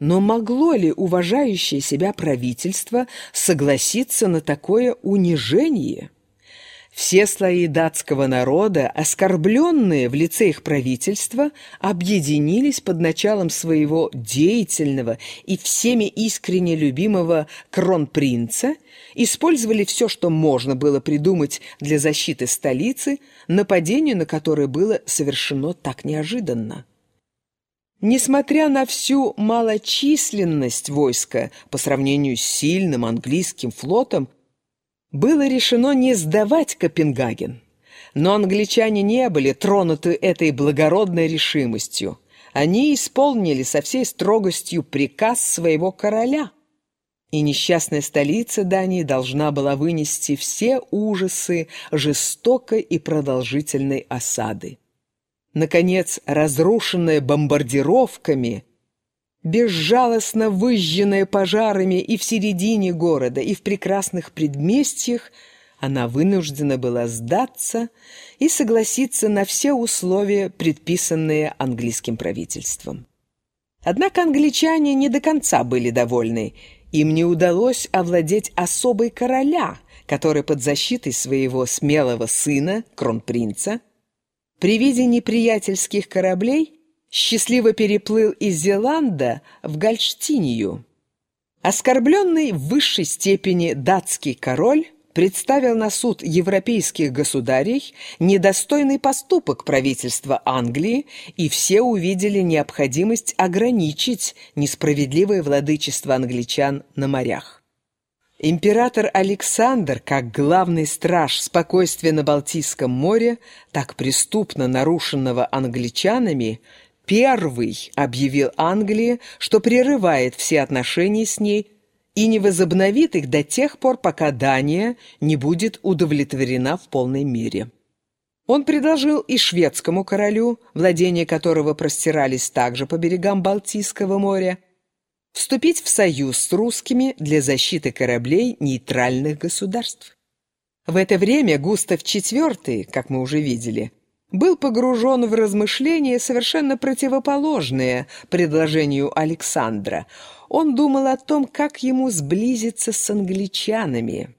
Но могло ли уважающее себя правительство согласиться на такое унижение? Все слои датского народа, оскорбленные в лице их правительства, объединились под началом своего деятельного и всеми искренне любимого кронпринца, использовали все, что можно было придумать для защиты столицы, нападение на которое было совершено так неожиданно. Несмотря на всю малочисленность войска по сравнению с сильным английским флотом, было решено не сдавать Копенгаген. Но англичане не были тронуты этой благородной решимостью. Они исполнили со всей строгостью приказ своего короля. И несчастная столица Дании должна была вынести все ужасы жестокой и продолжительной осады. Наконец, разрушенная бомбардировками, безжалостно выжженная пожарами и в середине города, и в прекрасных предместьях, она вынуждена была сдаться и согласиться на все условия, предписанные английским правительством. Однако англичане не до конца были довольны. Им не удалось овладеть особой короля, который под защитой своего смелого сына, кронпринца, при виде неприятельских кораблей счастливо переплыл из Зеланда в Гольштинию. Оскорбленный в высшей степени датский король представил на суд европейских государей недостойный поступок правительства Англии, и все увидели необходимость ограничить несправедливое владычество англичан на морях. Император Александр, как главный страж спокойствия на Балтийском море, так преступно нарушенного англичанами, первый объявил Англии, что прерывает все отношения с ней и не возобновит их до тех пор, пока Дания не будет удовлетворена в полной мере. Он предложил и шведскому королю, владения которого простирались также по берегам Балтийского моря, вступить в союз с русскими для защиты кораблей нейтральных государств. В это время Густав IV, как мы уже видели, был погружен в размышления, совершенно противоположные предложению Александра. Он думал о том, как ему сблизиться с англичанами.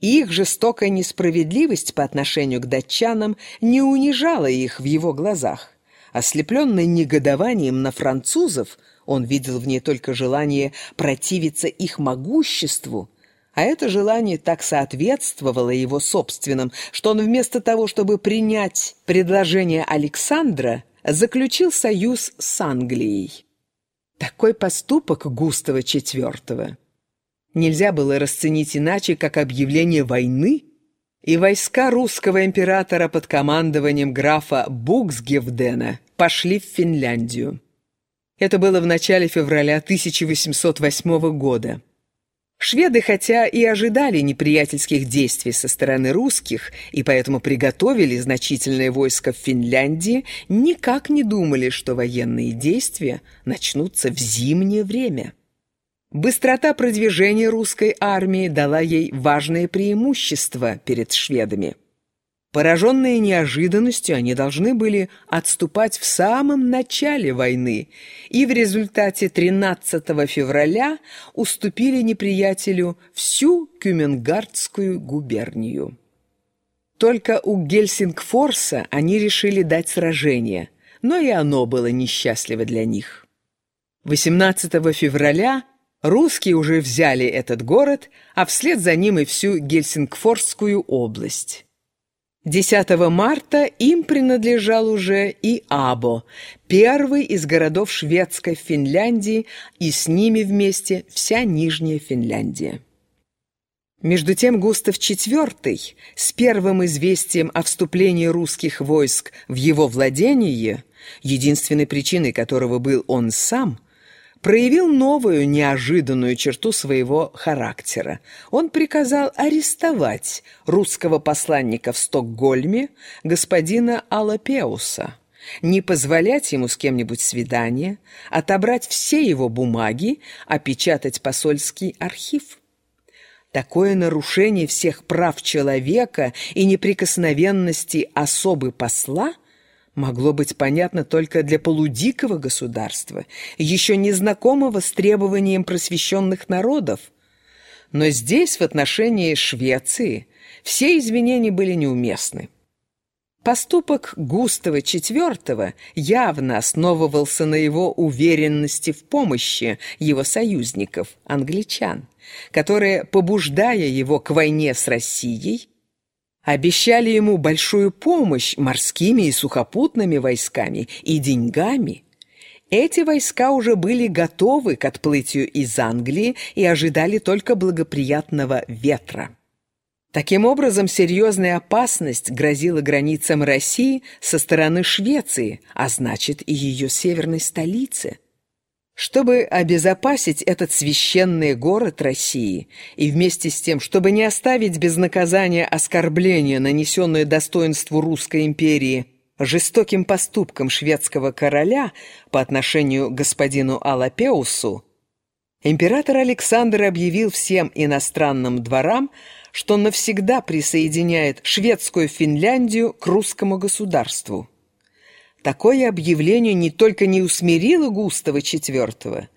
Их жестокая несправедливость по отношению к датчанам не унижала их в его глазах. Ослепленный негодованием на французов, он видел в ней только желание противиться их могуществу, а это желание так соответствовало его собственным, что он вместо того, чтобы принять предложение Александра, заключил союз с Англией. Такой поступок Густава IV нельзя было расценить иначе, как объявление войны, и войска русского императора под командованием графа Буксгевдена пошли в Финляндию. Это было в начале февраля 1808 года. Шведы, хотя и ожидали неприятельских действий со стороны русских и поэтому приготовили значительное войско в Финляндии, никак не думали, что военные действия начнутся в зимнее время. Быстрота продвижения русской армии дала ей важное преимущество перед шведами – Пораженные неожиданностью, они должны были отступать в самом начале войны и в результате 13 февраля уступили неприятелю всю Кюменгардскую губернию. Только у Гельсингфорса они решили дать сражение, но и оно было несчастливо для них. 18 февраля русские уже взяли этот город, а вслед за ним и всю Гельсингфорскую область. 10 марта им принадлежал уже и Або, первый из городов шведской Финляндии, и с ними вместе вся Нижняя Финляндия. Между тем Густав IV с первым известием о вступлении русских войск в его владение, единственной причиной которого был он сам – проявил новую неожиданную черту своего характера. Он приказал арестовать русского посланника в Стокгольме, господина Алапеуса, не позволять ему с кем-нибудь свидание, отобрать все его бумаги, опечатать посольский архив. Такое нарушение всех прав человека и неприкосновенности особы посла – могло быть понятно только для полудикого государства, еще не знакомого с требованием просвещенных народов. Но здесь, в отношении Швеции, все извинения были неуместны. Поступок Густава IV явно основывался на его уверенности в помощи его союзников, англичан, которые, побуждая его к войне с Россией, обещали ему большую помощь морскими и сухопутными войсками и деньгами. Эти войска уже были готовы к отплытию из Англии и ожидали только благоприятного ветра. Таким образом, серьезная опасность грозила границам России со стороны Швеции, а значит и ее северной столице. Чтобы обезопасить этот священный город России и вместе с тем, чтобы не оставить без наказания оскорбления, нанесенное достоинству Русской империи, жестоким поступком шведского короля по отношению к господину Алапеусу, император Александр объявил всем иностранным дворам что навсегда присоединяет шведскую Финляндию к русскому государству. Такое объявление не только не усмирило Густава IV,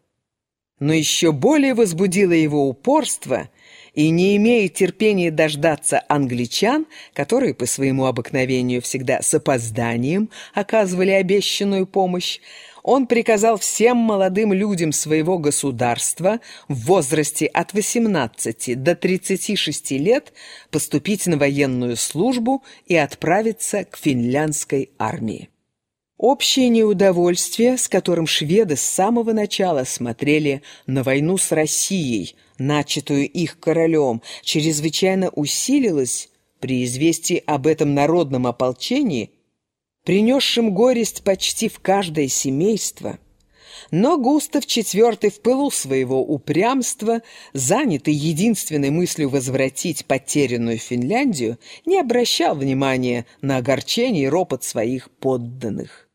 но еще более возбудило его упорство и, не имея терпения дождаться англичан, которые по своему обыкновению всегда с опозданием оказывали обещанную помощь, он приказал всем молодым людям своего государства в возрасте от 18 до 36 лет поступить на военную службу и отправиться к финляндской армии. Общее неудовольствие, с которым шведы с самого начала смотрели на войну с Россией, начатую их королем, чрезвычайно усилилось при известии об этом народном ополчении – принесшим горесть почти в каждое семейство. Но Густав IV в пылу своего упрямства, занятый единственной мыслью возвратить потерянную Финляндию, не обращал внимания на огорчение и ропот своих подданных.